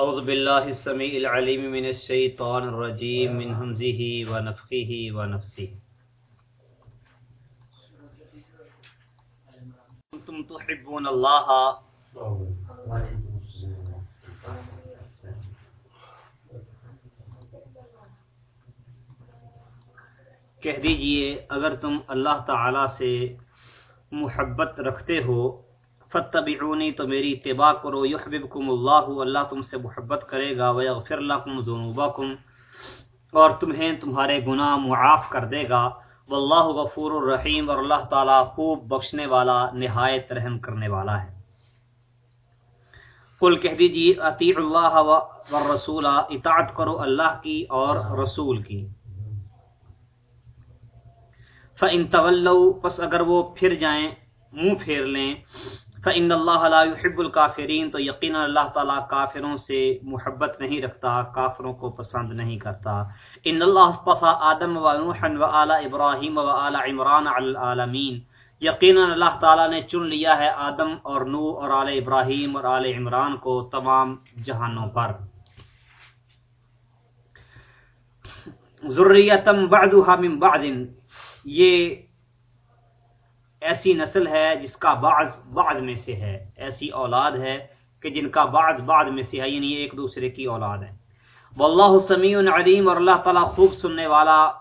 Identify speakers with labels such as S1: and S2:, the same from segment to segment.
S1: اعوذ باللہ السمیع العلیم من الشیطان الرجیم من حمزه ونفخه ونفسه تم تحبون اللہ. کہہ دیجیے، اگر تم اللہ تعالی سے محبت رکھتے ہو فتبعونی تو میری اتباع کرو، یحببکم اللہ اللہ تم سے محبت کرے گا، ویغفر لکم ذنوبکم، اور تمہیں تمہارے گناہ معاف کر دے گا۔ واللہ غفور الرحیم، اور اللہ تعالی خوب بخشنے والا، نہایت رحم کرنے والا ہے۔ قل کہہ دیجیے اطیع اللہ والرسول، اطاعت کرو اللہ کی اور رسول کی۔ فَإِن تَوَلَّوْا، پس اگر وہ پھر جائیں، منہ پھیر لیں۔ فَإِنَّ اللَّهَ لَا يُحِبُّ الْكَافِرِينَ، تو یقینا اللہ تعالیٰ کافروں سے محبت نہیں رکھتا، کافروں کو پسند نہیں کرتا۔ ان اللہ اصطفى آدم و نوحا و آل ابراہیم و آل عمران العالمین یقینا اللہ تعالیٰ نے چن لیا ہے آدم اور نو اور آل ابراہیم اور آل عمران کو تمام جہانوں پر۔ ذریتم بعدها من بعد۔ یہ ایسی نسل ہے جس کا بعض بعد میں سے ہے، ایسی اولاد ہے کہ جن کا بعض بعد میں سے ہے یعنی ایک دوسرے کی اولاد ہے۔ واللہ سمیع علیم اور اللہ تعالیٰ خوب سننے والا،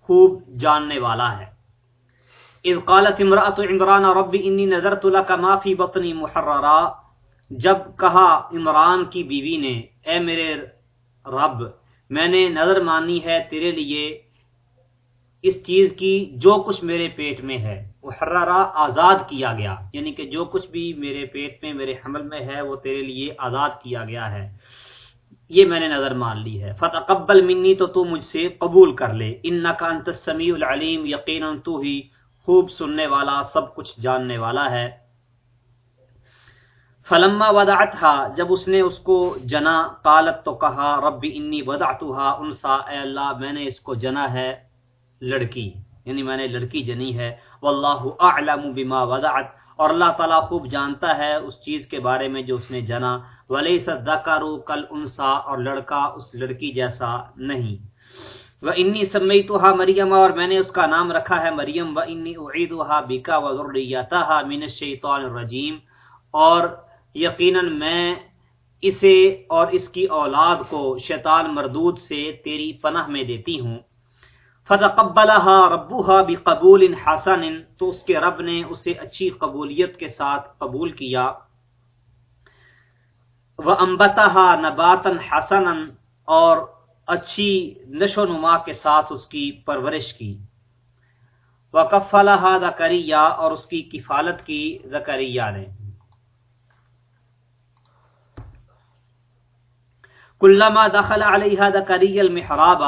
S1: خوب جاننے والا ہے۔ اذ قالت امرأة عمران رب انی نظرت لك ما فی بطنی محررا۔ جب کہا عمران کی بیوی نے، اے میرے رب، میں نے نظر مانی ہے تیرے لیے اس چیز کی جو کچھ میرے پیٹ میں ہے۔ محررا آزاد کیا گیا۔ یعنی کہ جو کچھ بھی میرے پیٹ میں، میرے حمل میں ہے، وہ تیرے لیے آزاد کیا گیا ہے۔ یہ میں نے نظر مان لی ہے۔ فتقبل منی تو تو مجھ سے قبول کر لے۔ انکا انت السمیع العلیم یقینا تو ہی خوب سننے والا، سب کچھ جاننے والا ہے۔ فلما ودعتها، جب اس نے اس کو جنا، قالت تو کہا، رب انی ودعتها، انسا، اے اللہ، میں نے اس کو جنا ہے، لڑکی۔ یعنی میں نے لڑکی جنی ہے، واللہ اعلم بما ودعت اور اللہ تعالیٰ خوب جانتا ہے اس چیز کے بارے میں جو اس نے جنا۔ ولیس الذکر کل انسا اور لڑکا اس لڑکی جیسا نہیں۔ و انی سمیتها مریم اور میں نے اس کا نام رکھا ہے مریم۔ و انی اعیدها بک و ذریتها من الشیطان الرجیم۔ اور یقینا میں اسے اور اس کی اولاد کو شیطان مردود سے تیری پناہ میں دیتی ہوں۔ فتقبلها ربها بقبول حسن، تو اس کے رب نے اسے اچھی قبولیت کے ساتھ قبول کیا۔ وانبتها نباتا حسنا، اور اچھی نشو نما کے ساتھ اس کی پرورش کی۔ وکفلها زکریا اور اس کی کفالت کی زکریا نے۔ کلما دخل علیہ زکریا المحراب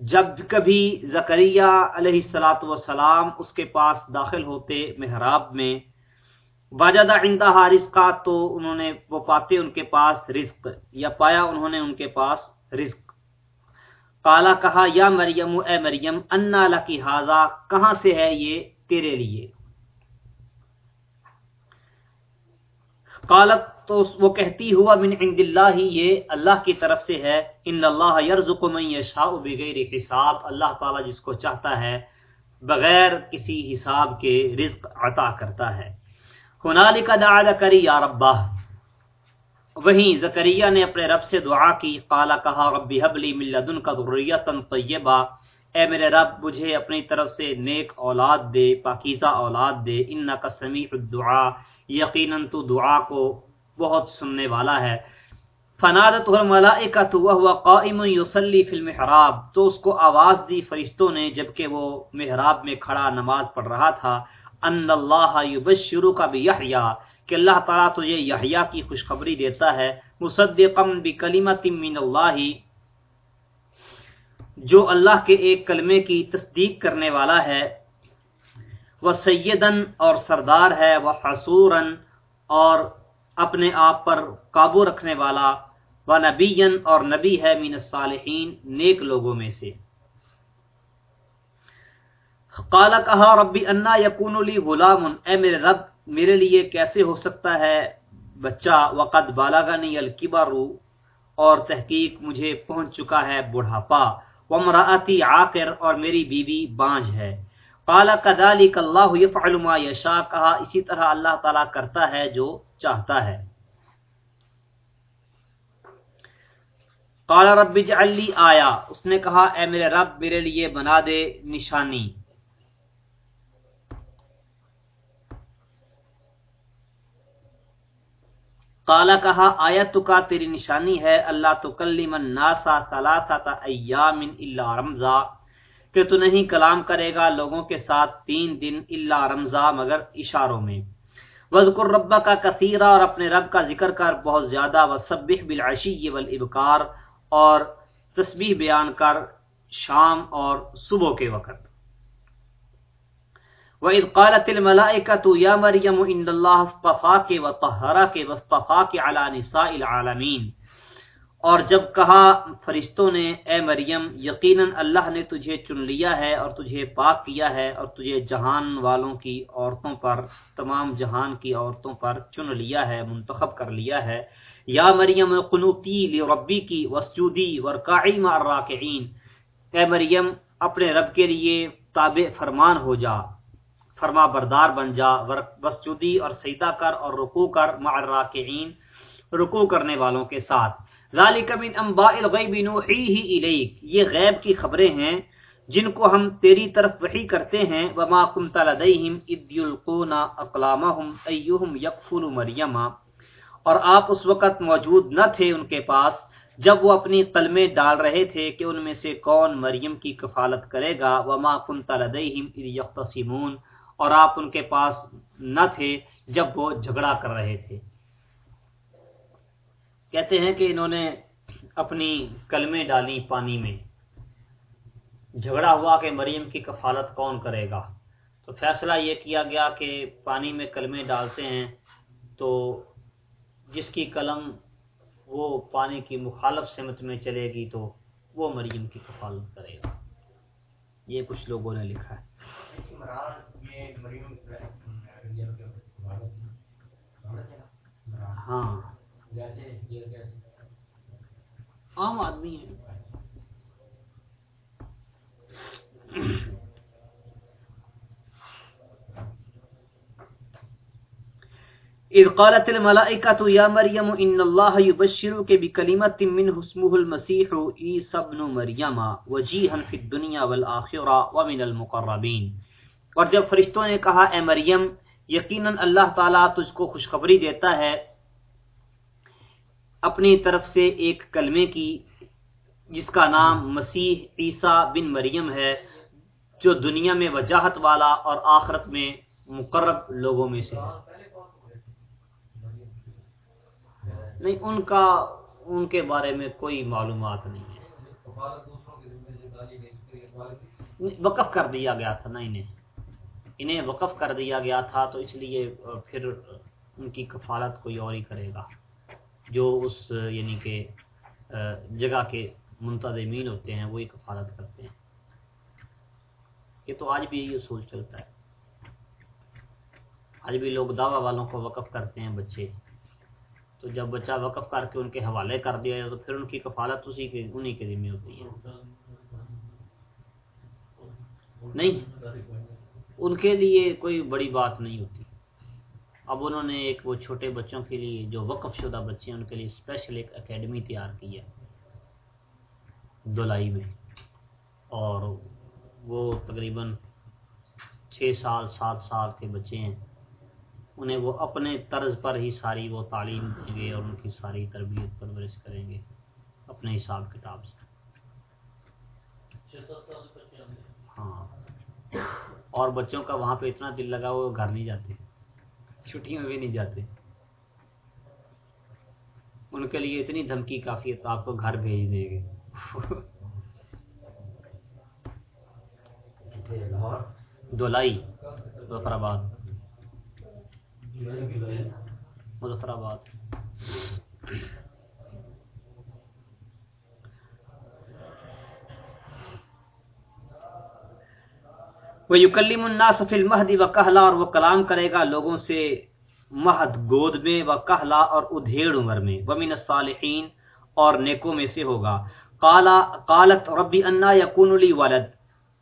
S1: جب کبھی زکریہ علیہ السلاۃ وسلام اس کے پاس داخل ہوتے محراب میں واجدہ عندہ رزق تو انہوں نے وہ پاتے ان کے پاس رزق، یا پایا انہوں نے ان کے پاس رزق۔ کالا کہا، یا مریم، اے مریم، انا لکی حاضا کہاں سے ہے یہ تیرے لیے؟ قالت تو اس وہ کہتی ہوا من عند اللہ یہ اللہ کی طرف سے ہے، ان اللہ یرزق من یشاء بغیر حساب، اللہ تعالی جس کو چاہتا ہے بغیر کسی حساب کے رزق عطا کرتا ہے۔ ہنالک دعا زکریا ربہ وہیں زکریہ نے اپنے رب سے دعا کی قالا کہا ربی حبلی من لدن کا ذریتا طیبہ اے میرے رب، مجھے اپنی طرف سے نیک اولاد دے، پاکیزہ اولاد دے، انکا سمیع الدعا یقیناً تو دعا کو بہت سننے والا ہے۔ فنادت الملائکۃ وهو قائم یصلی فی المحراب۔ تو اس کو آواز دی فرشتوں نے جبکہ وہ محراب میں کھڑا نماز پڑھ رہا تھا۔ ان اللہ یبشرک بیحییٰ کہ اللہ تعالیٰ تجھے یحییٰ کی خوشخبری دیتا ہے۔ مصدقا بکلمۃ من اللہ جو اللہ کے ایک کلمے کی تصدیق کرنے والا ہے۔ وہ سیدن اور سردار ہے۔ وہ حصوراً اور اپنے آپ پر قابو رکھنے والا و نبی اور نبی ہے مین الصالحین نیک لوگوں میں سے۔ قال کہا، ربی انا یقون علی غلام اے میرے رب، میرے لیے کیسے ہو سکتا ہے بچہ؟ وقت بالاغنی الکبر، اور تحقیق مجھے پہنچ چکا ہے بڑھاپا۔ ومراتی عاقر، اور میری بیوی بانج ہے۔ قال كذلك اللہ يفعل ما یشاء، کہا، اسی طرح اللہ تعالی کرتا ہے جو چاہتا ہے۔ قال رب اجعل لي آیا، اس نے کہا، اے میرے رب، میرے لیے بنا دے نشانی۔ قال، کہا، آیت کا تیری نشانی ہے، اللہ تکلم الناس ثلاثه ایام الا رمضا کہ تو نہیں کلام کرے گا لوگوں کے ساتھ تین دن اللہ رمضا مگر اشاروں میں۔ وزقر ربا کا کثیرہ اور اپنے رب کا ذکر کر بہت زیادہ و بالعشی والابکار اور تسبیح بیان کر شام اور صبح کے وقت۔ وَإِذْ قَالَتِ الْمَلَائِكَةُ يَا مَرْيَمُ إِنَّ اللَّهَ اصْطَفَاكِ وَطَهَّرَكِ وَاصْطَفَاكِ عَلَى نِسَاءِ الْعَالَمِينَ۔ اور جب کہا فرشتوں نے، اے مریم، یقیناً اللہ نے تجھے چن لیا ہے اور تجھے پاک کیا ہے اور تجھے جہان والوں کی عورتوں پر، تمام جہان کی عورتوں پر چن لیا ہے، منتخب کر لیا ہے. یا مریم، قنوتی لربی کی وسجودی ورکاعی مع الراکعین. اے مریم، اپنے رب کے لیے تابع فرمان ہو جا، فرما بردار بن جا وسجودی اور سیدہ کر اور رکوع کر مع الراکعین، رکوع کرنے والوں کے ساتھ. ذالک من انباء الغیب نوحیہ الیک، یہ غیب کی خبریں ہیں جن کو ہم تیری طرف وحی کرتے ہیں، وما کنت لدیہم اذ یلقون اقلامہم ایہم یکفل مریم۔ اور آپ اس وقت موجود نہ تھے ان کے پاس، جب وہ اپنی قلمیں ڈال رہے تھے کہ ان میں سے کون مریم کی کفالت کرے گا، وما کنت لدیہم اذ یختصمون۔ اور آپ ان کے پاس نہ تھے جب وہ جھگڑا کر رہے تھے۔ کہتے ہیں کہ انہوں نے اپنی کلمیں ڈالی پانی میں۔ جھگڑا ہوا کہ مریم کی کفالت کون کرے گا۔ تو فیصلہ یہ کیا گیا کہ پانی میں کلمیں ڈالتے ہیں تو جس کی قلم وہ پانی کی مخالف سمت میں چلے گی تو وہ مریم کی کفالت کرے گا۔ یہ کچھ لوگوں نے لکھا ہے۔ ہاں۔ عام آدمی ہے اذ قالت الملائکۃ یا مریم ان اللہ یبشرک بکلمۃ منه اسمه المسیح عیسی ابن مریم وجیہا فی الدنیا والآخرہ ومن المقربین اور جب فرشتوں نے کہا، اے مریم، یقیناً اللہ تعالیٰ تجھ کو خوشخبری دیتا ہے اپنی طرف سے ایک کلمے کی، جس کا نام مسیح عیسیٰ بن مریم ہے، جو دنیا میں وجاہت والا اور آخرت میں مقرب لوگوں میں سے ہے۔ نہیں، ان کا، ان کے بارے میں کوئی معلومات نہیں ہے۔ وقف کر دیا گیا تھا نا انہیں۔ انہیں وقف کر دیا گیا تھا تو اس لیے پھر ان کی کفالت کوئی اور ہی کرے گا۔ جو اس یعنی کہ جگہ کے منتظمین ہوتے ہیں، وہی کفالت کرتے ہیں۔ یہ تو آج بھی یہی اصول چلتا ہے۔ آج بھی لوگ دعوی والوں کو وقف کرتے ہیں بچے۔ تو جب بچہ وقف کر کے ان کے حوالے کر دیا جائے، تو پھر ان کی کفالت اسی کے، انہی کے ذمہ ہوتی ہے۔ نہیں، ان کے لیے کوئی بڑی بات نہیں ہوتی۔ اب انہوں نے ایک وہ چھوٹے بچوں کے لیے جو وقف شدہ بچے ہیں، ان کے لیے اسپیشل ایک اکیڈمی تیار کی ہے، دلائی میں۔ اور وہ تقریباً چھ سال، سات سال کے بچے ہیں۔ انہیں وہ اپنے طرز پر ہی ساری وہ تعلیم دیں گے اور ان کی ساری تربیت پرورش کریں گے اپنے حساب کتاب سے۔ ہاں۔ اور بچوں کا وہاں پہ اتنا دل لگا وہ گھر نہیں جاتے۔ چھٹیوں میں بھی نہیں جاتے۔ ان کے لیے اتنی دھمکی کافی ہے تو آپ کو گھر بھیج دیں گے۔ دلائی مظفر آباد مظفر آباد وہ یوکلیم الناس فی المہدی و کہلا اور وہ کلام کرے گا لوگوں سے مہد گود میں و کہلا اور ادھیڑ عمر میں۔ ومن الصالحین اور نیکوں میں سے ہوگا۔ قالا قالت ربی انا یکون لی ولد۔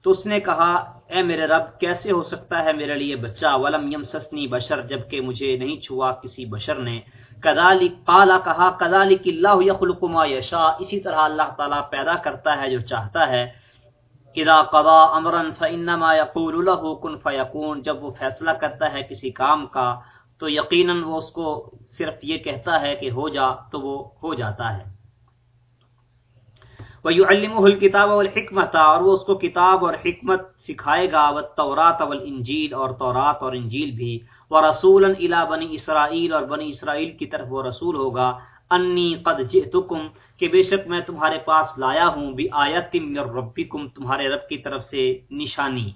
S1: تو اس نے کہا، اے میرے رب، کیسے ہو سکتا ہے میرے لیے بچہ؟ ولم یمسسنی بشر، جبکہ مجھے نہیں چھوا کسی بشر نے۔ کذالک قالا کہا کذالک اللہ یخلق ما یشاء اسی طرح اللہ تعالی پیدا کرتا ہے جو چاہتا ہے۔ اذا قضا امرا فانما يقول له كن فيكون جب وہ فیصلہ کرتا ہے کسی کام کا، تو یقیناً وہ اس کو صرف یہ کہتا ہے کہ ہو جا، تو وہ ہو جاتا ہے۔ وَيُعَلِّمُهُ الْكِتَابَ وَالْحِكْمَةَ، اور وہ اس کو کتاب اور حکمت سکھائے گا وَالتَّوْرَاتَ وَالْإِنجِيلَ، اور تورات اور انجیل بھی۔ وَرَسُولًا إِلَى بَنِي اسرائیل اور بنی اسرائیل کی طرف وہ رسول ہوگا۔ انی قد جئتکم، کہ بے شک میں تمہارے پاس لایا ہوں بھی آیت من ربکم، تمہارے رب کی طرف سے نشانی۔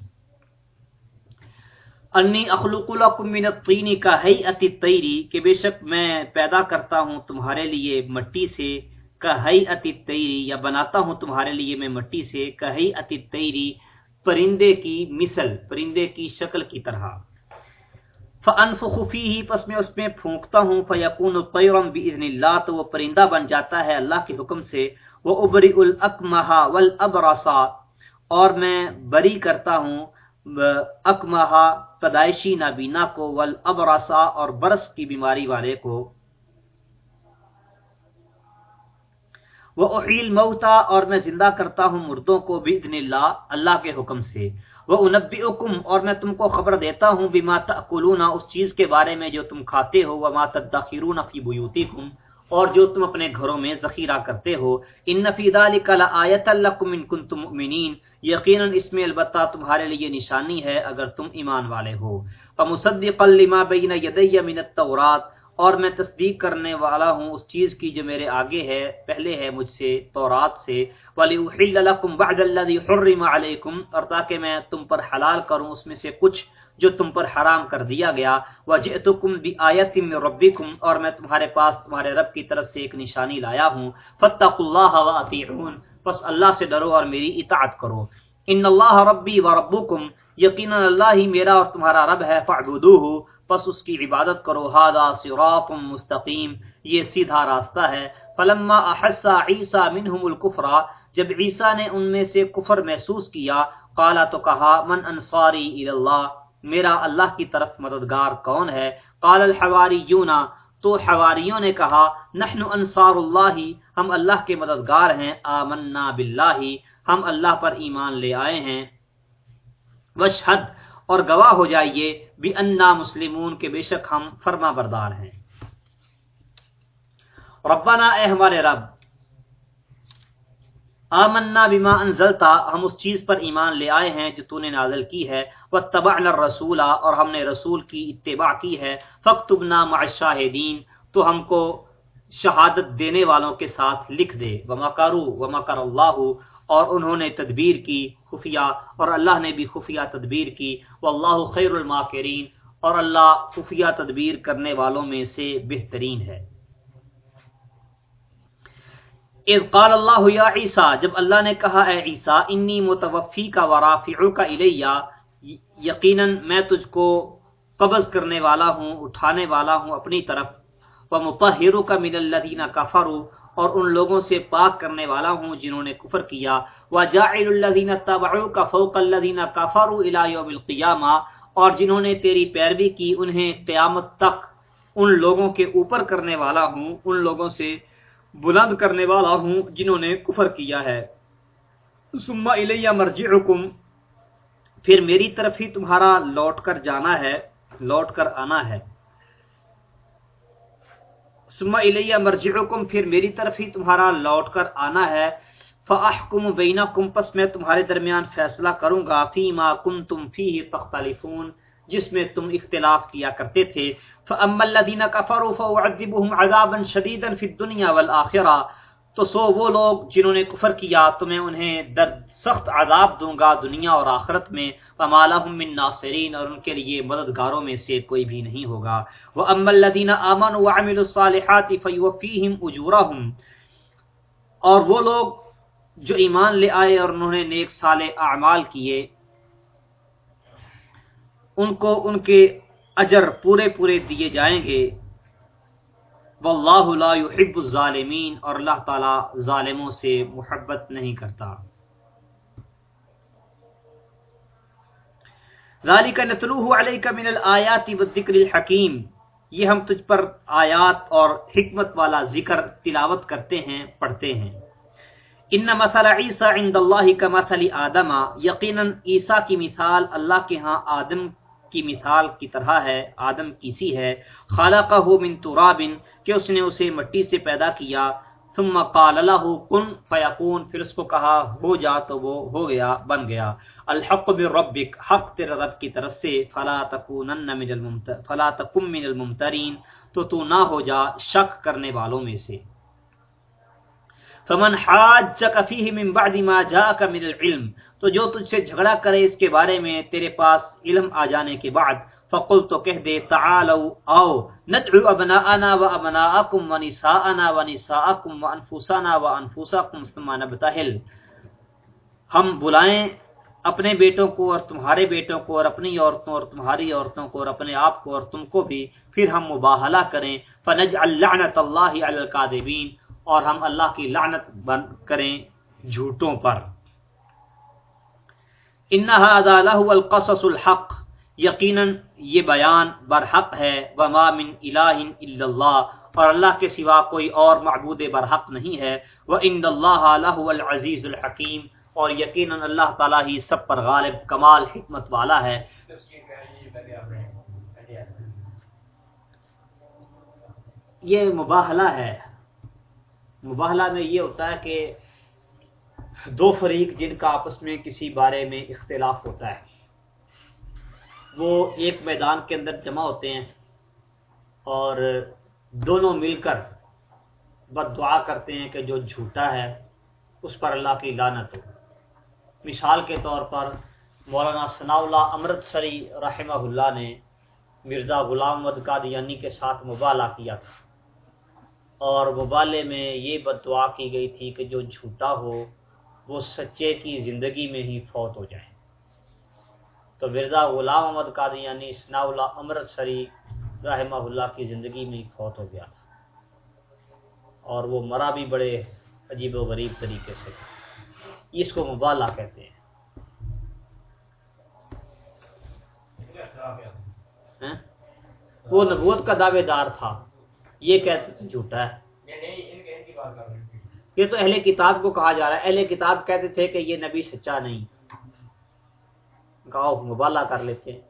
S1: انی اخلق لکم من الطین کا حیعت الطیری کہ بے شک میں پیدا کرتا ہوں تمہارے لیے مٹی سے، کا حیعت الطیری یا بناتا ہوں تمہارے لیے میں مٹی سے، کا حیعت الطیری پرندے کی مثل، پرندے کی شکل کی طرح۔ فانفخ فیہ پس میں اس میں پھونکتا ہوں فیکون طیرا باذن اللہ تو وہ پرندہ بن جاتا ہے اللہ کے حکم سے وہ ابری الاکمہ والابرصا اور میں بری کرتا ہوں اکمہ پیدائشی نابینا کو والابرصا اور برس کی بیماری والے کو۔ وہ احیل موتا اور میں زندہ کرتا ہوں مردوں کو باذن اللہ اللہ کے حکم سے۔ وہ انبئکم اور میں تم کو خبر دیتا ہوں، بما تاکلون اس چیز کے بارے میں جو تم کھاتے ہو، وما تدخرون فی بیوتکم اور جو تم اپنے گھروں میں ذخیرہ کرتے ہو۔ ان فی ذلک لآیۃ لکم ان کنتم مؤمنین یقینا اس میں البتہ تمہارے لیے نشانی ہے اگر تم ایمان والے ہو۔ فمصدقا لما بین یدی من التوراۃ اور میں تصدیق کرنے والا ہوں اس چیز کی جو میرے آگے ہے، پہلے ہے مجھ سے، تورات سے۔ وَلِأُحِلَّ لَكُمْ بَعْدَ الَّذِي حُرِّمَ عَلَيْكُمْ، اور تاکہ میں تم پر حلال کروں اس میں سے کچھ جو تم پر حرام کر دیا گیا۔ وَجِئْتُكُمْ بِآيَةٍ مِّن رَبِّكُمْ، اور میں تمہارے پاس تمہارے رب کی طرف سے ایک نشانی لایا ہوں۔ فَاتَّقُوا اللَّهَ وَأَطِيعُونَ، پس اللہ سے ڈرو اور میری اطاعت کرو۔ ان اللہ ربی و ربکم یقینا اللہ ہی میرا اور تمہارا رب ہے فعبدوہ پس اس کی عبادت کرو ہادا صراط مستقیم، یہ سیدھا راستہ ہے۔ فلما احس عیسی منهم الكفر جب عیسی نے ان میں سے کفر محسوس کیا قالا تو کہا، من انصاری الی اللہ میرا اللہ کی طرف مددگار کون ہے؟ قال الحواریون، تو حواریوں نے کہا، نحن انصار اللہ، ہم اللہ کے مددگار ہیں، آمنا باللہ، ہم اللہ پر ایمان لے آئے ہیں۔ وشہد اور گواہ ہو جائیے بھی انا مسلمون کے بے شک ہم فرما بردار ہیں۔ ربنا اے ہمارے رب، آمنا بما انزلتا، ہم اس چیز پر ایمان لے آئے ہیں جو تو نے نازل کی ہے۔ واتبعنا الرسول، اور ہم نے رسول کی اتباع کی ہے۔ فاکتبنا مع الشاہدین، تو ہم کو شہادت دینے والوں کے ساتھ لکھ دے۔ ومکروا ومکر اللہ اور انہوں نے تدبیر کی، خفیہ، اور اللہ نے بھی خفیہ تدبیر کی۔ واللہ خیر الماکرین، اور اللہ خفیہ تدبیر کرنے والوں میں سے بہترین ہے۔ اذ قال اللہ یا عیسیٰ، جب اللہ نے کہا، اے عیسیٰ، انی متوفی کا ورافعو کا الیہ، یقیناً میں تجھ کو قبض کرنے والا ہوں، اٹھانے والا ہوں اپنی طرف ومطہرو کا من الذین کفروا اور ان لوگوں سے پاک کرنے والا ہوں جنہوں نے کفر کیا۔ وجاعل الذین تبعوک فوق الذین کفروا الى یوم القیامہ اور جنہوں نے تیری پیروی کی انہیں قیامت تک ان لوگوں کے اوپر کرنے والا ہوں، ان لوگوں سے بلند کرنے والا ہوں جنہوں نے کفر کیا ہے۔ ثم الی مرجعکم پھر میری طرف ہی تمہارا لوٹ کر جانا ہے، لوٹ کر آنا ہے۔ سما الیہ مرجعکم، پھر میری طرف ہی تمہارا لوٹ کر آنا ہے۔ فاحکم بینکم، پس میں تمہارے درمیان فیصلہ کروں گا فی ما کنتم فیہ تختلفون، جس میں تم اختلاف کیا کرتے تھے۔ فاما الذین کفروا فاعذبهم عذابا شدیدا فی الدنیا والآخرہ۔ تو سو وہ لوگ جنہوں نے کفر کیا، تو میں انہیں درد سخت عذاب دوں گا دنیا اور آخرت میں۔ فمالہم من ناصرین اور ان کے لیے مددگاروں میں سے کوئی بھی نہیں ہوگا۔ وہ وَأَمَّا الَّذِينَ آمَنُوا وَعَمِلُوا الصَّالِحَاتِ فَيُوَفِّيهِمْ أُجُورَهُمْ۔ اور وہ لوگ جو ایمان لے آئے اور انہوں نے نیک صالح اعمال کیے، ان کو ان کے اجر پورے پورے دیے جائیں گے۔ واللہ لا يحب الظالمین اور اللہ تعالی ظالموں سے محبت نہیں کرتا۔ ذالک نتلوہ علیک من الآیات والذکر الحکیم۔ یہ ہم تجھ پر آیات اور حکمت والا ذکر تلاوت کرتے ہیں، پڑھتے ہیں۔ ان مثل عیسیٰ عند اللہ کا مثل آدم۔ یقیناً عیسیٰ کی مثال اللہ کے ہاں آدم کی مثال کی طرح ہے، آدم کیسی ہے؟ خالقہ من تراب، کہ اس نے اسے مٹی سے پیدا کیا۔ ثم قال له کن فیکون پھر اس کو کہا، ہو جا تو وہ ہو گیا، بن گیا۔ الحق بربک حق تیرے رب کی طرف سے۔ فلا تکونن من الممتر فلا تکم من الممترین، تو تو نہ ہو جا شک کرنے والوں میں سے۔ فمن حاجک فیہ من بعد ما جاءک من العلم تو جو تجھ سے جھگڑا کرے اس کے بارے میں تیرے پاس علم آ جانے کے بعد فقل تو کہہ دے، تعالو، آؤ، ندعو ابناءنا و ابناءکم و نساءنا و نساءکم و انفسنا و انفسکم ثم نبتہل۔ ہم بلائیں اپنے بیٹوں کو اور تمہارے بیٹوں کو اور اپنی عورتوں اور تمہاری عورتوں کو اور اپنے آپ کو اور تم کو بھی، پھر ہم مباہلہ کریں۔ فنجعل لعنت اللہ علی القاذبین اور ہم اللہ کی لعنت بن کریں جھوٹوں پر۔ انہا القصص الحق۔ یقیناً یہ بیان برحق ہے۔ وما من الہ الا اللہ۔ اور اللہ کے سوا کوئی اور معبود برحق نہیں ہے۔ وہ ان اللہ لہ العزیز الحکیم اور یقیناً اللہ تعالیٰ ہی سب پر غالب کمال حکمت والا ہے۔ یہ مباہلہ ہے۔ مباہلہ میں یہ ہوتا ہے کہ دو فریق جن کا آپس میں کسی بارے میں اختلاف ہوتا ہے، وہ ایک میدان کے اندر جمع ہوتے ہیں اور دونوں مل کر بد دعا کرتے ہیں کہ جو جھوٹا ہے اس پر اللہ کی لانت ہو۔ مثال کے طور پر مولانا ثناء اللہ امرت سری رحمہ اللہ نے مرزا غلام ود قادیانی کے ساتھ مبالہ کیا تھا۔ اور مبالے میں یہ بد دعا کی گئی تھی کہ جو جھوٹا ہو، وہ سچے کی زندگی میں ہی فوت ہو جائے۔ تو مرزا غلام احمد قادی یعنی اللہ امرت سری رحمہ اللہ کی زندگی میں ہی فوت ہو گیا تھا۔ اور وہ مرا بھی بڑے عجیب و غریب طریقے سے۔ اس کو مبالہ کہتے ہیں۔ ہاں؟ وہ نبوت کا دعوے دار تھا۔ یہ کہتے جھوٹا ہے۔ یہ تو اہل کتاب کو کہا جا رہا ہے۔ اہل کتاب کہتے تھے کہ یہ نبی سچا نہیں۔ گاؤ مبالہ کر لیتے ہیں۔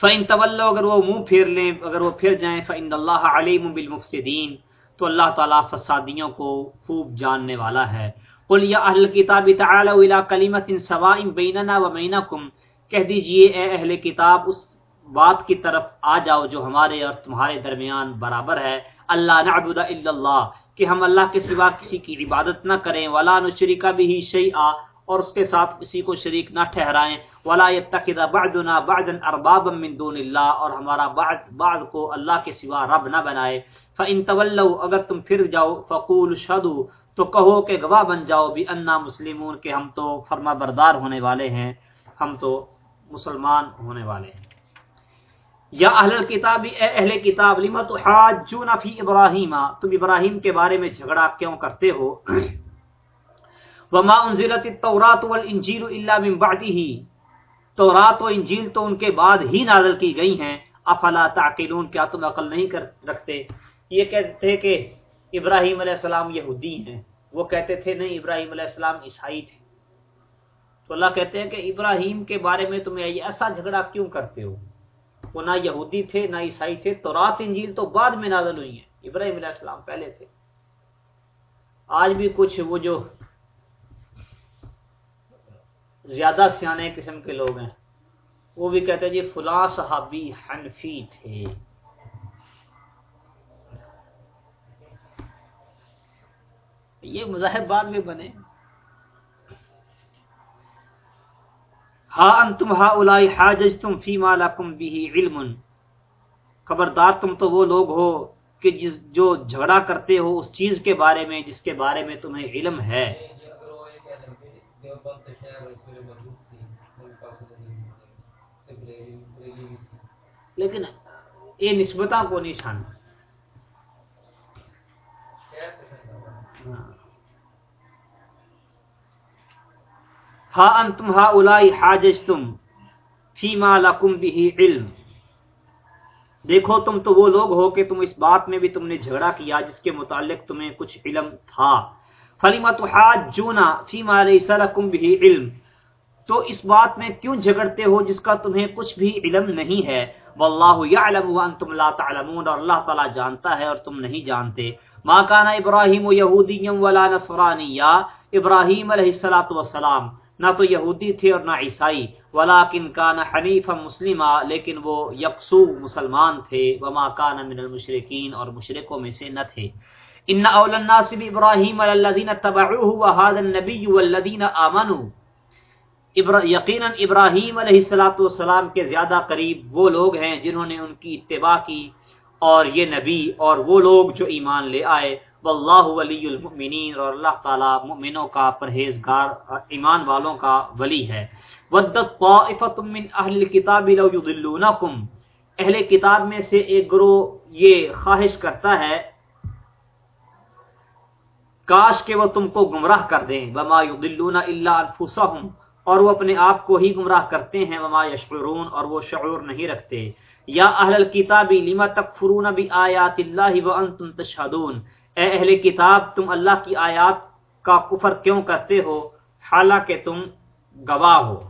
S1: فَإِن طلو اگر وہ منہ پھیر لیں اگر وہ پھر جائیں فَإِنَّ اللَّهَ عَلِيمٌ بِالْمُفْسِدِينَ۔ تو اللہ تعالیٰ فسادیوں کو خوب جاننے والا ہے۔ قُلْ يَا أَهْلَ الْكِتَابِ تَعَالَوْا إِلَىٰ كَلِمَةٍ سَوَاءٍ بَيْنَنَا وَبَيْنَكُمْ۔ کہہ دیجیے اے اہل کتاب اس بات کی طرف آ جاؤ جو ہمارے اور تمہارے درمیان برابر ہے۔ اللہ نعبد الا اللہ، کہ ہم اللہ کے سوا کسی کی عبادت نہ کریں، ولا نشرک به شیئا، اور اس کے ساتھ کسی کو شریک نہ ٹھہرائیں۔ ولا يتخذ بعضنا بعضا اربابا من دون اللہ، اور ہمارا بعض بعض کو اللہ کے سوا رب نہ بنائے۔ فان تولوا، اگر تم پھر جاؤ، فقول شهدوا، تو کہو کہ گواہ بن جاؤ بھی انا مسلمون، کہ ہم تو فرما بردار ہونے والے ہیں۔ ہم تو مسلمان ہونے والے ہیں۔ یا اہل کتاب اے اہل کتاب لما تحاجون فی ابراہیم؟ تم ابراہیم کے بارے میں جھگڑا کیوں کرتے ہو؟ وما انزلت التوراۃ والانجیل الا من بعده۔ تورات و انجیل تو ان کے بعد ہی نازل کی گئی ہیں۔ افلا تعقلون؟ کیا تم عقل نہیں کر رکھتے؟ یہ کہتے کہ ابراہیم علیہ السلام یہودی ہیں۔ وہ کہتے تھے، نہیں، ابراہیم علیہ السلام عیسائی تھے۔ تو اللہ کہتے ہیں کہ ابراہیم کے بارے میں تم ایسا جھگڑا کیوں کرتے ہو؟ وہ نہ یہودی تھے، نہ عیسائی تھے، تو رات انجیل تو بعد میں نازل ہوئی ہیں۔ ابراہیم علیہ السلام پہلے تھے۔ آج بھی کچھ وہ جو زیادہ سیانے قسم کے لوگ ہیں، وہ بھی کہتے ہیں جی فلاں صحابی حنفی تھے۔ یہ مذاہب بعد میں بنے۔ ہا انتم ہا اولائی حاجج تم فی مالکم بھی علم۔ خبردار تم تو وہ لوگ ہو کہ جس جو جھگڑا کرتے ہو اس چیز کے بارے میں جس کے بارے میں تمہیں علم ہے۔ لیکن یہ نسبتہ کو نہیں چھانا ہاں انتم ہا الائی حاجج تم فیما لکم بھی علم۔ دیکھو تم تو وہ لوگ ہو کہ تم اس بات میں بھی تم نے جھگڑا کیا جس کے متعلق تمہیں کچھ علم تھا۔ فلیمت حاجونا فیما لیس لکم بھی علم۔ تو اس بات میں کیوں جھگڑتے ہو جس کا تمہیں کچھ بھی علم نہیں ہے؟ واللہ یعلم وانتم لا تعلمون اور اللہ تعالی جانتا ہے اور تم نہیں جانتے۔ ما کان ابراہیم یہودی ولا نصرانی ابراہیم علیہ الصلوۃ والسلام۔ نہ تو یہودی تھے اور نہ عیسائی، ولیکن کان حنیفا مسلمہ لیکن وہ یکسو مسلمان تھے، وما کان من المشرکین اور مشرکوں میں سے نہ تھے۔ ان اول الناس ابراہیم الذین تبعوه وهذا النبي والذین آمنوا۔ یقینا ابراہیم علیہ السلاۃ والسلام کے زیادہ قریب وہ لوگ ہیں جنہوں نے ان کی اتباع کی، اور یہ نبی اور وہ لوگ جو ایمان لے آئے۔ واللہ ولی المؤمنین اور اللہ تعالی مؤمنوں کا پرہیزگار ایمان والوں کا ولی ہے۔ ودت طائفۃ من اہل الكتاب لو يضلونکم اہل کتاب میں سے ایک گروہ یہ خواہش کرتا ہے، کاش کہ وہ تم کو گمراہ کر دیں۔ وما يضلون الا انفسهم اور وہ اپنے آپ کو ہی گمراہ کرتے ہیں۔ وما یشعرون اور وہ شعور نہیں رکھتے۔ یا اہل الكتاب لما تکفرون بآیات اللہ وانتم تشہدون اے اہل کتاب، تم اللہ کی آیات کا کفر کیوں کرتے ہو؟ حالانکہ تم گواہ ہو۔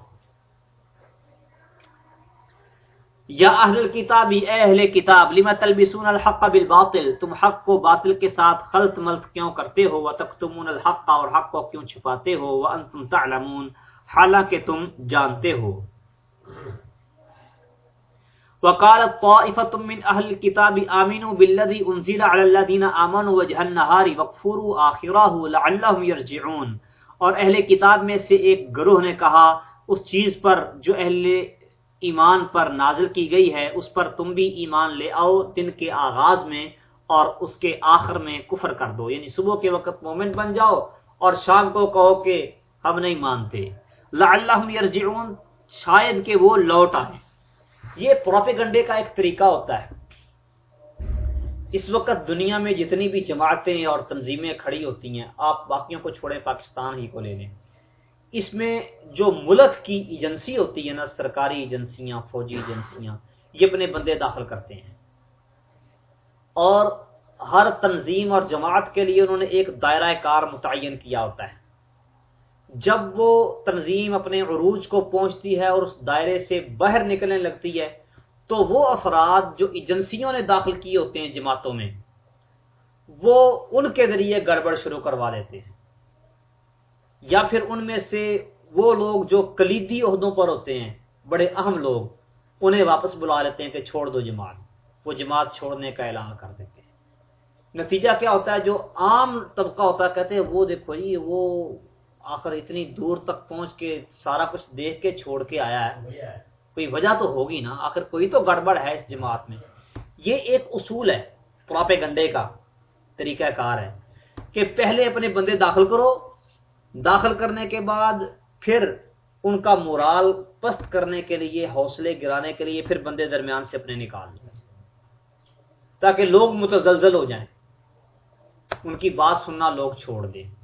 S1: یا اہل الكتاب اے اہل کتاب لما تلبسون الحق بالباطل؟ تم حق کو باطل کے ساتھ خلط ملط کیوں کرتے ہو؟ وتکتمون الحق اور حق کو کیوں چھپاتے ہو؟ وانتم تعلمون۔ حالانکہ تم جانتے ہو۔ وقالت طائفة من اهل الكتاب آمنوا بالذي انزل على الذين آمنوا وجه النهار وكفروا آخره لعلهم يرجعون۔ اور اہل کتاب میں سے ایک گروہ نے کہا، اس چیز پر جو اہل ایمان پر نازل کی گئی ہے، اس پر تم بھی ایمان لے آؤ، دن کے آغاز میں اور اس کے آخر میں کفر کر دو۔ یعنی صبح کے وقت مومنٹ بن جاؤ اور شام کو کہو کہ ہم نہیں مانتے۔ لعلہم یرجعون، شاید کہ وہ لوٹ آئیں۔ یہ پروپیگنڈے کا ایک طریقہ ہوتا ہے۔ اس وقت دنیا میں جتنی بھی جماعتیں اور تنظیمیں کھڑی ہوتی ہیں، آپ باقیوں کو چھوڑیں، پاکستان ہی کو لے لیں۔ اس میں جو ملک کی ایجنسی ہوتی ہے نا، سرکاری ایجنسیاں، فوجی ایجنسیاں، یہ اپنے بندے داخل کرتے ہیں۔ اور ہر تنظیم اور جماعت کے لیے انہوں نے ایک دائرہ کار متعین کیا ہوتا ہے۔ جب وہ تنظیم اپنے عروج کو پہنچتی ہے اور اس دائرے سے باہر نکلنے لگتی ہے، تو وہ افراد جو ایجنسیوں نے داخل کیے ہوتے ہیں جماعتوں میں، وہ ان کے ذریعے گڑبڑ شروع کروا دیتے ہیں۔ یا پھر ان میں سے وہ لوگ جو کلیدی عہدوں پر ہوتے ہیں، بڑے اہم لوگ، انہیں واپس بلا لیتے ہیں کہ چھوڑ دو جماعت۔ وہ جماعت چھوڑنے کا اعلان کر دیتے ہیں۔ نتیجہ کیا ہوتا ہے؟ جو عام طبقہ ہوتا ہے، کہتے ہیں، وہ دیکھو جی وہ آخر اتنی دور تک پہنچ کے سارا کچھ دیکھ کے چھوڑ کے آیا ہے۔ کوئی وجہ تو ہوگی نا۔ آخر کوئی تو گڑبڑ ہے اس جماعت میں۔ یہ ایک اصول ہے پراپے گنڈے کا طریقہ کار ہے کہ پہلے اپنے بندے داخل کرو۔ داخل کرنے کے بعد پھر ان کا مورال پست کرنے کے لیے حوصلے گرانے کے لیے پھر بندے درمیان سے اپنے نکال لیں۔ تاکہ لوگ متزلزل ہو جائیں۔ ان کی بات سننا لوگ چھوڑ دیں۔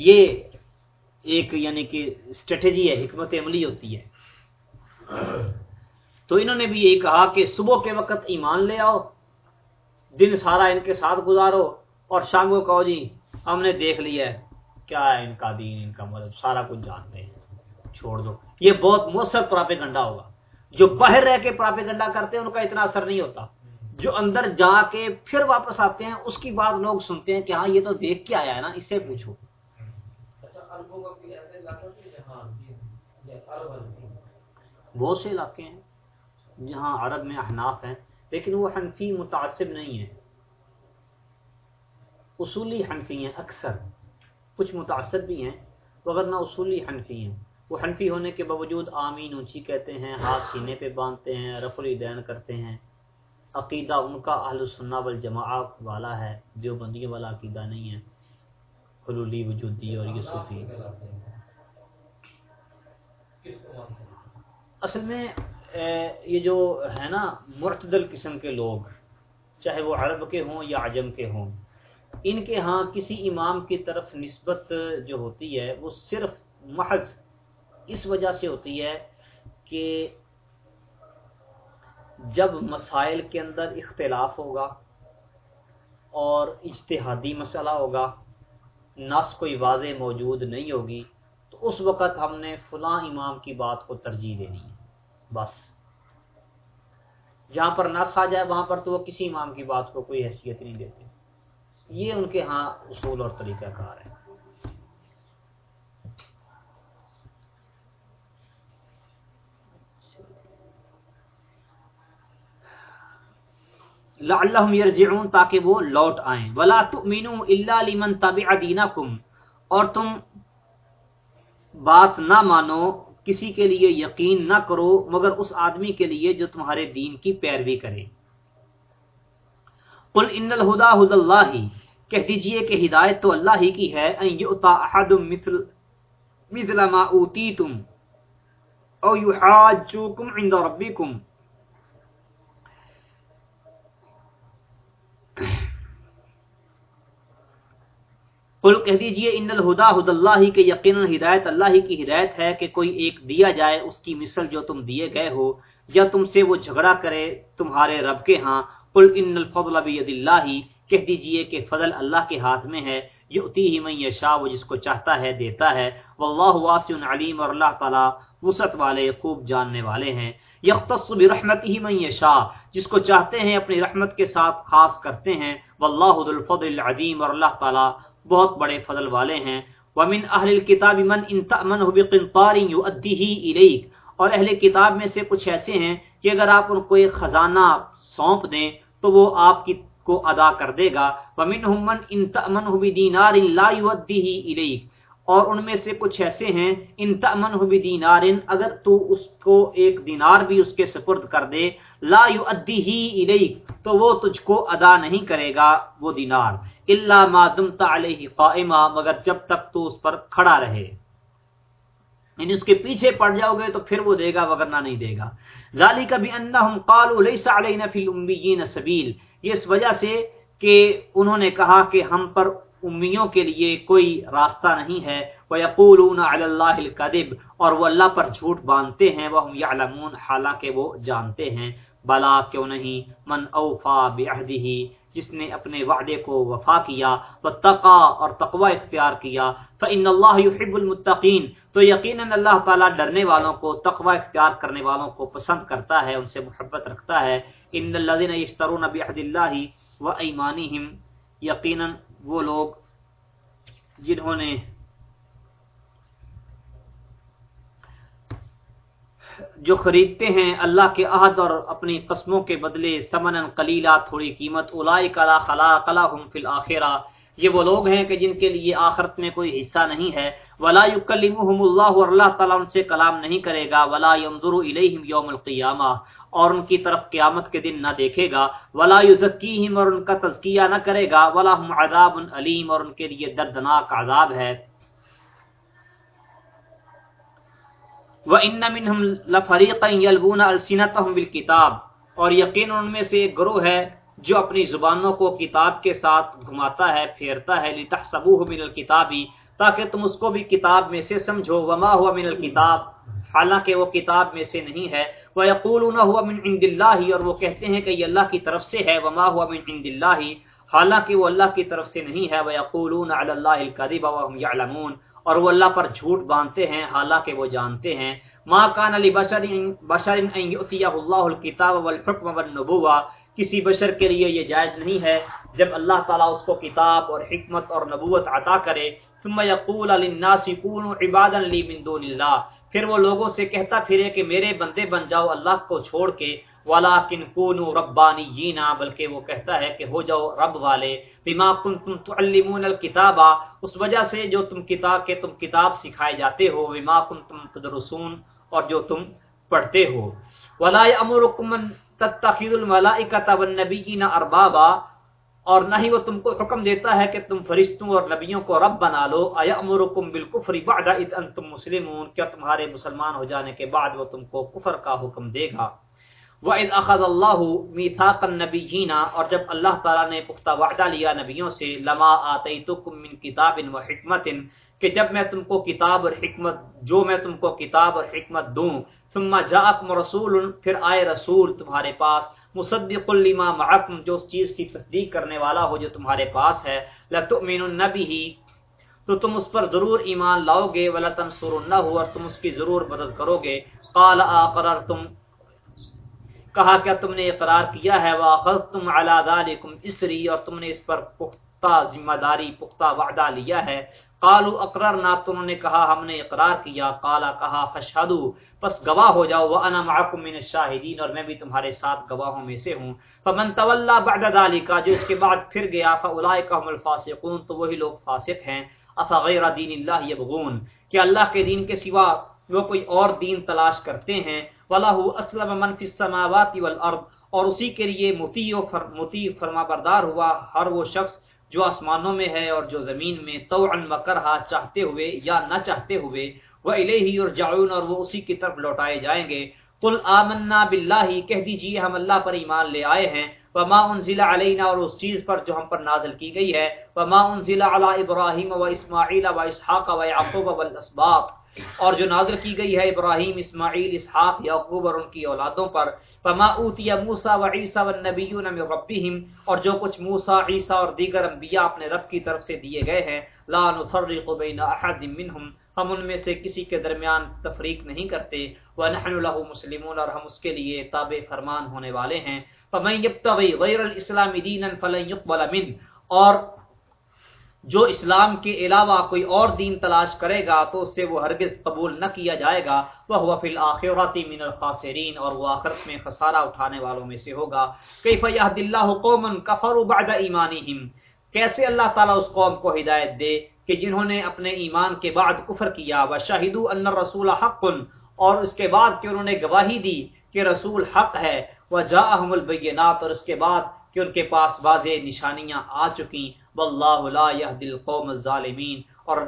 S1: یہ ایک یعنی کہ اسٹریٹجی ہے، حکمت عملی ہوتی ہے۔ تو انہوں نے بھی یہی کہا کہ صبح کے وقت ایمان لے آؤ، دن سارا ان کے ساتھ گزارو اور شام کو کہو جی ہم نے دیکھ لیا ہے، کیا ہے ان کا دین، ان کا مطلب سارا کچھ جانتے ہیں، چھوڑ دو۔ یہ بہت مؤثر پراپے گنڈا ہوگا۔ جو باہر رہ کے پراپے گنڈا کرتے ہیں، ان کا اتنا اثر نہیں ہوتا۔ جو اندر جا کے پھر واپس آتے ہیں، اس کی بات لوگ سنتے ہیں کہ ہاں یہ تو دیکھ کے آیا ہے نا، اس سے پوچھو۔ بہت سے علاقے ہیں جہاں عرب میں احناف ہیں، لیکن وہ حنفی متعصب نہیں ہے اصولی حنفی ہیں اکثر۔ کچھ متاثر بھی ہیں مگر نہ اصولی حنفی ہیں۔ وہ حنفی ہونے کے باوجود آمین اونچی کہتے ہیں، ہاتھ سینے پہ باندھتے ہیں، رف الدین کرتے ہیں۔ عقیدہ ان کا اہل سننا والجماع والا ہے جو بندیوں والا عقیدہ نہیں ہے۔ حلولی وجودی اور یہ صوفی اصل میں یہ جو ہے نا، مرتدل قسم کے لوگ، چاہے وہ عرب کے ہوں یا عجم کے ہوں، ان کے ہاں کسی امام کی طرف نسبت جو ہوتی ہے، وہ صرف محض اس وجہ سے ہوتی ہے کہ جب مسائل کے اندر اختلاف ہوگا اور اجتہادی مسئلہ ہوگا نس کوئی واضح موجود نہیں ہوگی، تو اس وقت ہم نے فلاں امام کی بات کو ترجیح دینی ہے۔ بس۔ جہاں پر نس آ جائے، وہاں پر تو وہ کسی امام کی بات کو کوئی حیثیت نہیں دیتے۔ یہ ان کے ہاں اصول اور طریقہ کار ہے لعلہم یرجعون تاکہ وہ لوٹ آئیں۔ ولا تؤمنوا الا لمن تبع دینکم۔ اور تم بات نہ مانو، کسی کے لیے یقین نہ کرو، مگر اس آدمی کے لیے جو تمہارے دین کی پیروی کرے۔ قل ان الہدا ہد اللہ۔ کہہ دیجیے کہ ہدایت تو اللہ ہی کی ہے۔ ان یؤتا احد مثل مثل ما اوتیتم۔ او یحاجوکم عند ربکم۔ قل کہہ دیجیے، ان الہدا ہد اللہ کے یقینا ہدایت اللہ ہی کی ہدایت ہے کہ کوئی ایک دیا جائے، اس کی مثل جو تم دیے گئے ہو، یا تم سے وہ جھگڑا کرے تمہارے رب کے ہاں۔ قل ان الفضل بید اللہ کہہ دیجیے کہ فضل اللہ کے ہاتھ میں ہے۔ یؤتی ہی من یشاء، وہ جس کو چاہتا ہے، دیتا ہے۔ واللہ واسع علیم، اور اللہ تعالی وسعت والے، خوب جاننے والے ہیں۔ یختص برحمتہ من یشاء، جس کو چاہتے ہیں، اپنی رحمت کے ساتھ خاص کرتے ہیں۔ واللہ ذو الفضل العظیم، اور اللہ تعالی بہت بڑے فضل والے ہیں۔ ومن اہل الكتاب من ان تأمنه بقنطار يؤديه اليك اور اہل کتاب میں سے کچھ ایسے ہیں کہ اگر آپ ان کو ایک خزانہ سونپ دیں تو وہ آپ کی کو ادا کر دے گا۔ ومنهم من ان تأمنه بدینار لا يؤديه اليك اور ان میں سے کچھ ایسے ہیں ان تأمن بدینار اگر تو اس کو ایک دینار بھی اس کے سپرد کر دے، لا یؤدیہی الیک تو وہ تجھ کو ادا نہیں کرے گا، وہ دینار۔ الا ما دمت علیہ قائما، مگر جب تک تو اس پر کھڑا رہے۔ یعنی اس کے پیچھے پڑ جاؤ گے تو پھر وہ دے گا وگرنہ نہیں دے گا۔ ذالک بانہم قالوا لیس علینا فی الامیین سبیل۔ یہ اس وجہ سے کہ انہوں نے کہا کہ ہم پر امیوں کے لیے کوئی راستہ نہیں ہے۔ وَيَقُولُونَ عَلَى اللَّهِ اور وہ اللہ پر جھوٹ باندھتے ہیں۔ وَهُمْ يَعْلَمُونَ، حالانکہ وہ جانتے ہیں۔ بلا کیوں نہیں؟ من اوفا بعہدہ جس نے اپنے وعدے کو وفا کیا وتقا اور تقوی اختیار کیا، فإن اللہ يحب المتقین تو یقینا اللہ تعالی ڈرنے والوں کو، تقوی اختیار کرنے والوں کو پسند کرتا ہے، ان سے محبت رکھتا ہے۔ ان الذين يشترون بعهد الله وايمانهم یقینا وہ لوگ جنہوں نے جو خریدتے ہیں اللہ کے عہد اور اپنی قسموں کے بدلے سمن قلیلہ تھوڑی قیمت الائی کلا خلا کلا ہم فل یہ وہ لوگ ہیں کہ جن کے لیے آخرت میں کوئی حصہ نہیں ہے۔ ولا يكلمهم اللہ اور اللہ تعالیٰ ان سے کلام نہیں کرے گا۔ ولا ينظر الیہم یوم القیامہ۔ اور ان کی طرف قیامت کے دن نہ دیکھے گا۔ ولا یزکیہم اور ان کا تزکیہ نہ کرے گا۔ ولا ہم عذاب علیم اور ان کے لیے دردناک عذاب ہے۔ وَإِنَّ مِنْهُمْ لَفَرِيقًا يَلْبُونَ أَلْسِنَتَهُمْ بِالْكِتَابِ اور یقین ان میں سے ایک گروہ ہے جو اپنی زبانوں کو کتاب کے ساتھ گھماتا ہے، پھیرتا ہے، لِتَحْسَبُوهُ مِنَ الْكِتَابِ تاکہ تم اس کو بھی کتاب میں سے سمجھو۔ وما ہوا من الکتاب حالانکہ وہ کتاب میں سے نہیں ہے۔ وَيَقُولُونَ هُوَ مِنْ عِنْدِ اللَّهِ اور وہ کہتے ہیں کہ یہ اللہ کی طرف سے ہے۔ وما هُوَ مِنْ عِنْدِ اللَّهِ حالانکہ وہ اللہ کی طرف سے نہیں ہے۔ وَيَقُولُونَ عَلَى اللَّهِ الْكَذِبَ وَهُمْ يَعْلَمُونَ۔ اور وہ اللہ پر جھوٹ باندھتے ہیں، حالانکہ وہ جانتے ہیں۔ ما كان لبشر، بشر ان يؤتيه الله کسی بشر کے لیے یہ جائز نہیں ہے۔ جب اللہ تعالیٰ اس کو کتاب اور حکمت اور نبوت عطا کرے، ثم يقول للناس عبادا لي من دون الله۔ پھر وہ لوگوں سے کہتا پھرے کہ میرے بندے بن جاؤ اللہ کو چھوڑ کے۔ ولاکن کونو ربانی جینا بلکہ وہ کہتا ہے کہ ہو جاؤ رب والے، بما کنتم تعلمون الکتابہ اس وجہ سے جو تم کتاب کے تم کتاب سکھائے جاتے ہو، بما کنتم تدرسون، اور جو تم پڑھتے ہو۔ ولا امرکم تتخذ الملائکۃ والنبیین اربابا اور نہ ہی وہ تم کو حکم دیتا ہے کہ تم فرشتوں اور نبیوں کو رب بنا لو۔ ایامرکم بالکفر بعد اذ انتم مسلمون، کیا تمہارے مسلمان ہو جانے کے بعد وہ تم کو کفر کا حکم دے گا؟ وَإِذْ أَخَذَ اللَّهُ مِيثَاقَ النَّبِيِّينَ، اور جب اللہ تعالیٰ نے پختہ وعدہ لیا نبیوں سے، لما آتیتکم من کتاب و حکمت کہ جب میں تم کو کتاب اور حکمت، جو میں تم کو کتاب اور حکمت دوں، ثم جاءکم رسول، پھر آئے رسول تمہارے پاس، مصدق لما معکم جو اس چیز کی تصدیق کرنے والا ہو جو تمہارے پاس ہے، لتؤمنن به، تو تم اس پر ضرور ایمان لاؤ گے ولا اور تم اس کی ضرور مدد کرو گے۔ قال اقررتم کہا کیا تم نے اقرار کیا ہے؟ واخذتم علی ذلکم اسری اور تم نے اس پر پختہ ذمہ داری، پختہ وعدہ لیا ہے۔ قالوا اقررنا تم نے کہا، ہم نے اقرار کیا۔ قالا، کہا فشهدوا پس گواہ ہو جاؤ۔ وانا معکم من الشاہدین اور میں بھی تمہارے ساتھ گواہوں میں سے ہوں۔ فمن تولا بعد ذلك، جو اس کے بعد پھر گیا فاولئک هم الفاسقون، تو وہی لوگ فاسق ہیں۔ افغیر دین اللہ یبغون کہ اللہ کے دین کے سوا وہ کوئی اور دین تلاش کرتے ہیں؟ ولاہ اسلم من فی السماوات والارض اور اسی کے لیے مطیع و فر مطیع فرما بردار ہوا ہر وہ شخص جو آسمانوں میں ہے اور جو زمین میں طوعا وکرہا چاہتے ہوئے یا نہ چاہتے ہوئے وہ الیہ یرجعون اور وہ اسی کی طرف لوٹائے جائیں گے۔ قل آمنا باللہ کہہ دیجیے، ہم اللہ پر ایمان لے آئے ہیں۔ وما انزل علینا اور اس چیز پر جو ہم پر نازل کی گئی ہے۔ وما انزل علی ابراہیم و اسماعیل و اسحاق و یعقوب والاسباط اور جو نازل کی گئی ہے ابراہیم، اسماعیل، اسحاق، یعقوب اور ان کی اولادوں پر، فما اوتی موسیٰ و عیسیٰ والنبیون من ربهم، اور جو کچھ موسیٰ عیسیٰ اور دیگر انبیاء اپنے رب کی طرف سے دیے گئے ہیں، لا نفرق بین احد منهم، ہم ان میں سے کسی کے درمیان تفریق نہیں کرتے، ونحن له مسلمون اور ہم اس کے لیے تابع فرمان ہونے والے ہیں، فمن یبتغی غیر الاسلام دینا فلن يقبل منه، اور جو اسلام کے علاوہ کوئی اور دین تلاش کرے گا تو اس سے وہ ہرگز قبول نہ کیا جائے گا۔ وہ ہوا فی الآخرات من الخاسرین، اور وہ آخرت میں خسارہ اٹھانے والوں میں سے ہوگا۔ کیف یهد اللہ قوما کفروا بعد ایمانہم؟ کیسے اللہ تعالیٰ اس قوم کو ہدایت دے کہ جنہوں نے اپنے ایمان کے بعد کفر کیا؟ و وشهدوا ان الرسول حق، اور اس کے بعد کہ انہوں نے گواہی دی کہ رسول حق ہے۔ وجاءهم البینات، اور اس کے بعد کہ ان کے پاس واضح نشانیاں آ چکی واللہ لا يهدي القوم الظالمین اور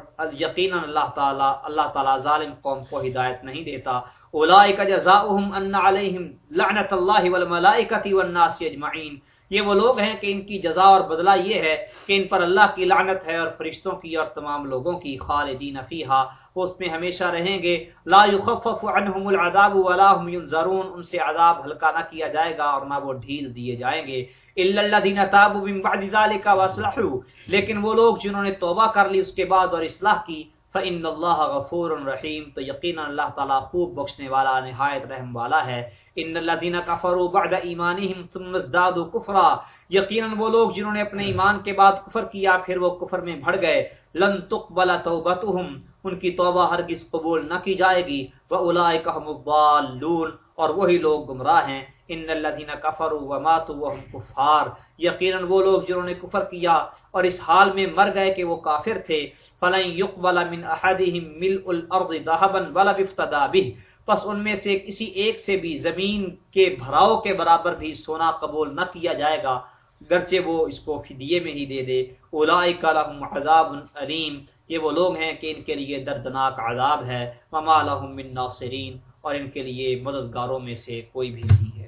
S1: یقینا اللہ تعالی اللہ تعالی ظالم قوم کو ہدایت نہیں دیتا۔ اولئک جزاؤہم ان علیہم لعنت اللہ والملائکۃ والناس اجمعین۔ یہ وہ لوگ ہیں کہ ان کی جزا اور بدلہ یہ ہے کہ ان پر اللہ کی لعنت ہے اور فرشتوں کی اور تمام لوگوں کی خالدین فیہا، وہ اس میں ہمیشہ رہیں گے۔ لا يخفف عنہم العذاب ولا هم ينظرون، ان سے عذاب ہلکا نہ کیا جائے گا اور نہ وہ ڈھیل دیے جائیں گے۔ الا الذين تابوا من بعد ذلك واصلحوا لیکن وہ لوگ جنہوں نے توبہ کر لی اس کے بعد اور اصلاح کی فان الله غفور رحیم تو یقینا اللہ تعالی خوب بخشنے والا، نہایت رحم والا ہے۔ ان الذين كفروا بعد ایمانهم ثم ازدادوا كفرا۔ یقینا وہ لوگ جنہوں نے اپنے ایمان کے بعد کفر کیا، پھر وہ کفر میں بڑھ گئے۔ لن تقبل توبتهم۔ ان کی توبہ ہرگز قبول نہ کی جائے گی۔ واولئک هم الضالون اور وہی لوگ گمراہ ہیں۔ ان الذين كفروا وماتوا وهم كفار یقینا وہ لوگ جنہوں نے کفر کیا اور اس حال میں مر گئے کہ وہ کافر تھے۔ فلن يقبل من احدهم ملء الارض ذهبا ولا افتدى به پس ان میں سے کسی ایک سے بھی زمین کے بھراؤ کے برابر بھی سونا قبول نہ کیا جائے گا۔ گرچہ وہ اس کو فدیے میں ہی دے دے۔ اولئک لهم عذاب علیم یہ وہ لوگ ہیں کہ ان کے لیے دردناک عذاب ہے۔ وما لهم من ناصرین۔ اور ان کے لیے مددگاروں میں سے کوئی بھی نہیں ہے۔